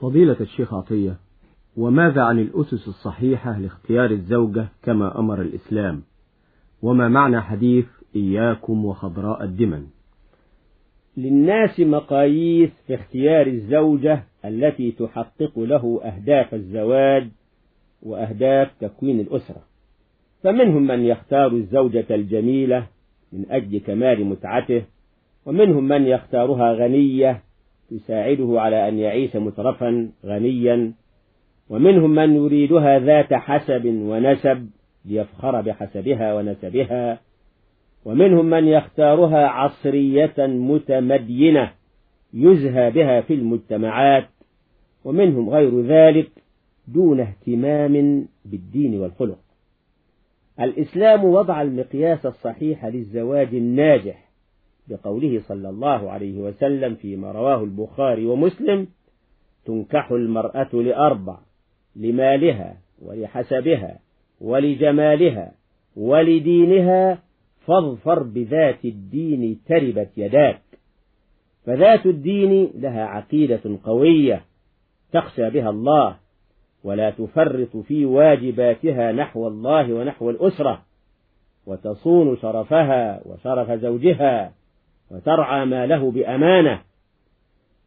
فضيلة الشيخ عطية وماذا عن الأسس الصحيحة لاختيار الزوجة كما أمر الإسلام؟ وما معنى حديث إياكم وخضراء الدمن؟ للناس مقاييس في اختيار الزوجة التي تحقق له أهداف الزواج وأهداف تكوين الأسرة. فمنهم من يختار الزوجة الجميلة من أجل كمال متعته ومنهم من يختارها غنية تساعده على أن يعيش مترفا غنيا. ومنهم من يريدها ذات حسب ونسب ليفخر بحسبها ونسبها. ومنهم من يختارها عصرية متمدينة يزهى بها في المجتمعات. ومنهم غير ذلك دون اهتمام بالدين والخلق. الإسلام وضع المقياس الصحيح للزواج الناجح. بقوله صلى الله عليه وسلم فيما رواه البخاري ومسلم تنكح المرأة لأربع لمالها ولحسبها ولجمالها ولدينها فاظفر بذات الدين تربت يداك. فذات الدين لها عقيدة قوية تخشى بها الله ولا تفرط في واجباتها نحو الله ونحو الأسرة وتصون شرفها وشرف زوجها وترعى ما له بأمانة.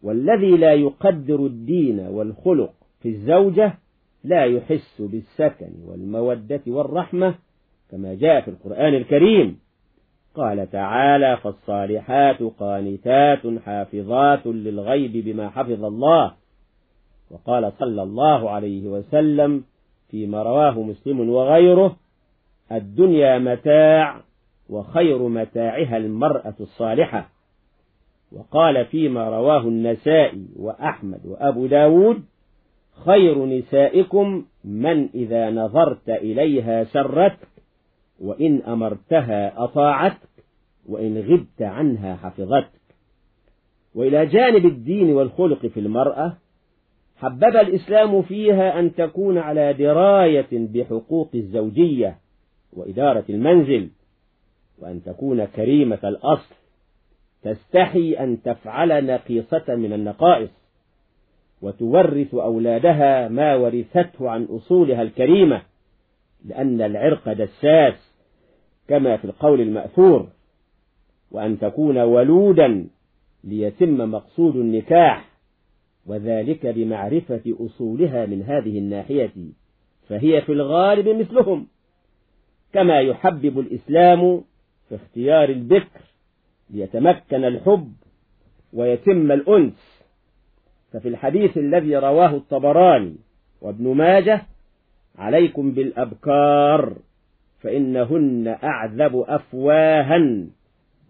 والذي لا يقدر الدين والخلق في الزوجة لا يحس بالسكن والمودة والرحمة كما جاء في القرآن الكريم. قال تعالى فالصالحات قانتات حافظات للغيب بما حفظ الله. وقال صلى الله عليه وسلم فيما رواه مسلم وغيره الدنيا متاع وخير متاعها المرأة الصالحة. وقال فيما رواه النسائي وأحمد وأبو داود خير نسائكم من إذا نظرت إليها سرتك وإن أمرتها أطاعتك وإن غبت عنها حفظتك وإلى جانب الدين والخلق في المرأة حبب الإسلام فيها أن تكون على دراية بحقوق الزوجية وإدارة المنزل. وأن تكون كريمة الأصل تستحي أن تفعل نقيصة من النقائص وتورث أولادها ما ورثته عن أصولها الكريمة لأن العرق دساس كما في القول المأثور وأن تكون ولودا ليتم مقصود النكاح وذلك بمعرفة أصولها من هذه الناحية فهي في الغالب مثلهم كما يحبب الإسلام في اختيار البكر ليتمكن الحب ويتم الأنس. ففي الحديث الذي رواه الطبراني وابن ماجه عليكم بالأبكار فإنهن أعذب أفواها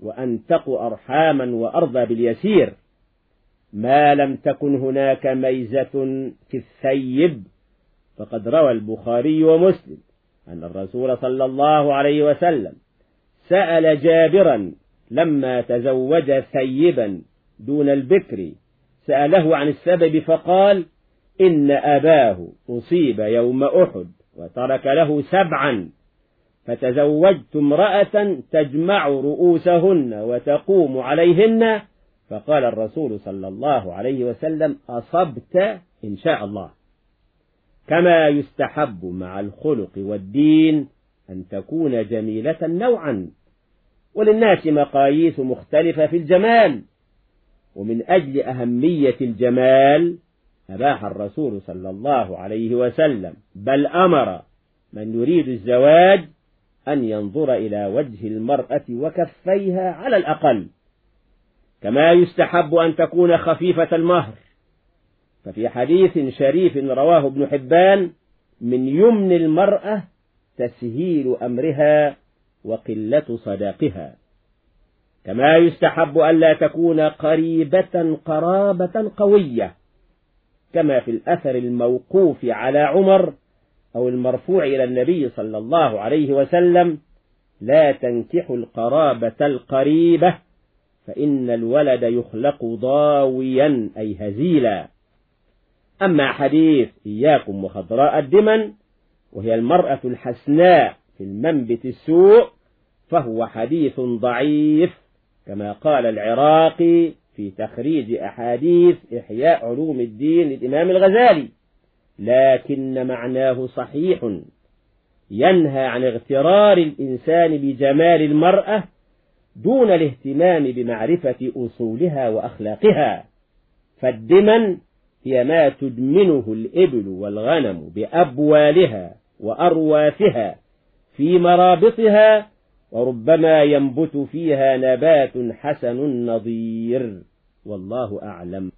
وأنتق أرحاما وأرضى باليسير. ما لم تكن هناك ميزة في الثيب. فقد روى البخاري ومسلم أن الرسول صلى الله عليه وسلم سأل جابرا لما تزوج ثيبا دون البكر سأله عن السبب فقال إن أباه أصيب يوم أحد وترك له سبعا فتزوجت امرأة تجمع رؤوسهن وتقوم عليهن؟ فقال الرسول صلى الله عليه وسلم أصبت إن شاء الله. كما يستحب مع الخلق والدين أن تكون جميلة نوعا. وللناس مقاييس مختلفة في الجمال. ومن أجل أهمية الجمال أباح الرسول صلى الله عليه وسلم بل أمر من يريد الزواج أن ينظر إلى وجه المرأة وكفيها على الأقل. كما يستحب أن تكون خفيفة المهر. ففي حديث شريف رواه ابن حبان من يمن المرأة تسهيل أمرها وقلة صداقها. كما يستحب ألا تكون قريبة قرابة قوية كما في الأثر الموقوف على عمر أو المرفوع إلى النبي صلى الله عليه وسلم لا تنكح القرابة القريبة فإن الولد يخلق ضاويا أي هزيلا. أما حديث إياكم وخضراء الدمن وهي المرأة الحسناء في المنبت السوء فهو حديث ضعيف كما قال العراقي في تخريج أحاديث إحياء علوم الدين للإمام الغزالي لكن معناه صحيح ينهى عن اغترار الإنسان بجمال المرأة دون الاهتمام بمعرفة أصولها وأخلاقها فالدمن هي ما تدمنه الإبل والغنم بأبوالها. وأرواثها في مرابطها وربما ينبت فيها نبات حسن نظير. والله أعلم.